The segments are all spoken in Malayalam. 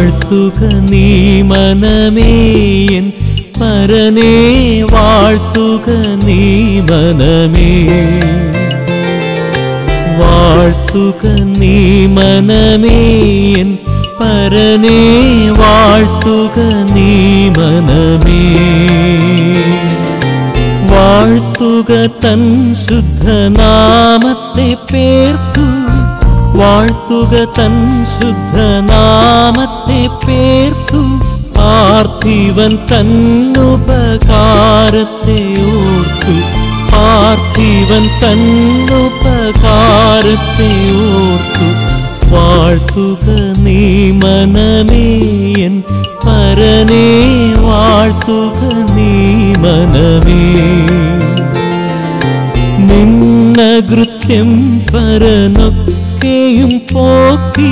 വാഴ്ത്തുക നീ മനമേയൻ പരനേ വാഴ്ത്തുക നീ മനമേ. വാഴ്ത്തുക നീ മനമേയൻ പരനേ വാഴ്ത്തുക നീ മനമേ. വാഴ്ത്തുക തൻ ശുദ്ധനാമത്തെ പേർത്തു വാഴ്ത്തുക തൻ ശുദ്ധനാമത്തെ പേർത്തു പാർത്ഥിവൻ തന്നുപകാരത്തെ ഓർത്തു പാർത്ഥിവൻ തന്നുപകാരത്തെ ഓർത്തു വാഴ്ത്തുക നീ മനമേയൻ പരനേ വാഴ്ത്തുക നീ മനമേ. നിന്നകൃത്യം പരനൊക്കെയും പോക്കി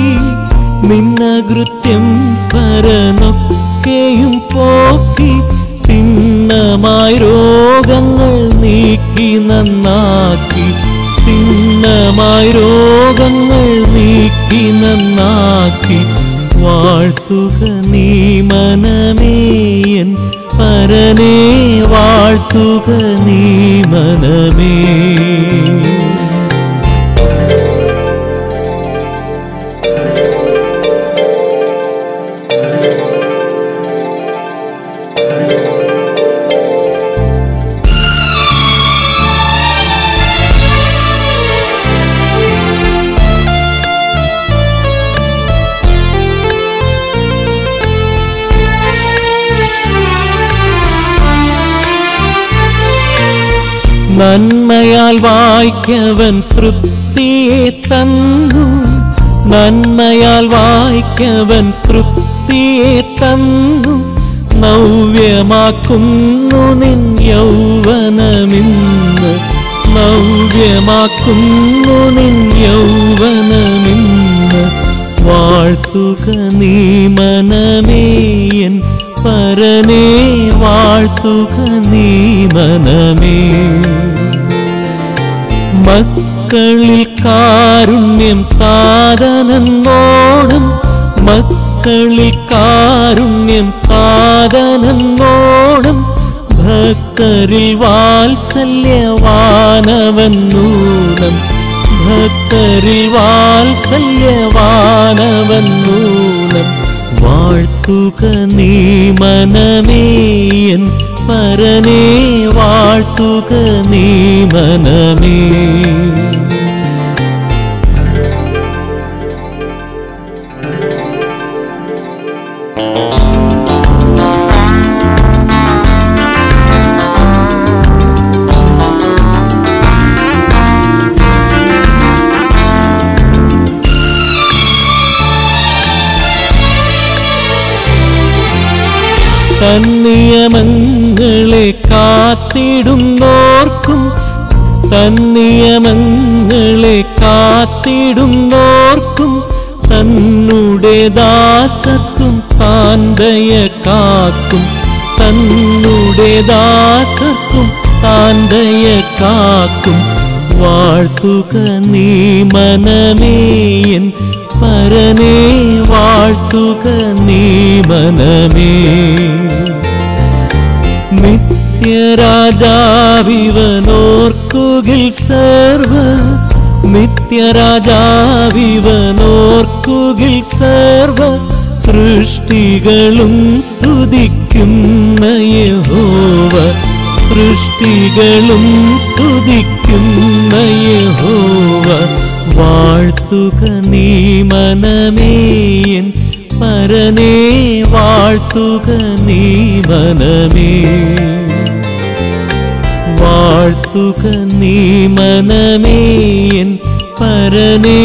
നിന്നകൃത്യം പരനൊക്കെയും പോക്കി തിന്നമായി രോഗങ്ങൾ നീക്കി നന്നാക്കി തിന്നമായി രോഗങ്ങൾ നീക്കി നന്നാക്കി വാഴ്ത്തുക നീ മനമേയൻ പരനെ വാഴ്ത്തുക നീ മനമേ. നന്മയാൽ വായിക്കവൻ തൃപ്തിയെ തന്നു. നന്മയാൽ വായിക്കവൻ തൃപ്തിയെ തന്നു. നവ്യമാക്കുന്നു നിൻ യൗവനമിന്ന്. നവ്യമാക്കുന്നു നിൻ യൗവനമിന്ന്. വാഴ്ത്തുക നീ മനമേയൻ പരനേ. വാഴ്ത്തുക നീ മനമേ. മക്കളിൽ കാരുണ്യം താതനന്നോണം മക്കളിൽ കാരുണ്യം താതനന്നോണം ഭക്തരിൽ വാത്സല്യവാനവന്നൂണം ഭക്തരിൽ വാത്സല്യവാനവന്നൂണം വാഴ്ത്തുക നീ മനമേയൻ പരനേ വാഴ്ത്തുക നീ മനമേ തന്നിയമങ്ങളെ കാത്തിടുന്നോർക്കും. തന്നിയമങ്ങളെ കാത്തിടുന്നോർക്കും. തന്നുടെ ദാസത്വം താന്തയ കാക്കും. തന്നുടെ ദാസത്വം താന്തയ കാക്കും. വാഴ്ത്തുക നീ മനമേയൻ പരനേ വാഴ്ത്തുക നീ മനമേ. നിത്യരാജാവിവനോർക്കുകിൽ സർവ നിത്യരാജാവിവനോർക്കുകിൽ സർവ സൃഷ്ടികളും സ്തുതിക്കുന്ന യഹോവ. സൃഷ്ടികളും സ്തുതിക്കുന്ന യഹോവ. വാഴ്ത്തുക നീ മനമേയൻ പരനേ വാഴ്ത്തുക നീ മനമേ. വാഴ്ത്തുക നീ മനമേയൻ പരനേ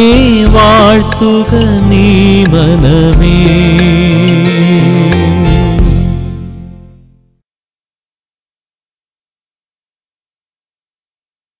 വാഴ്ത്തുക നീ മനമേ.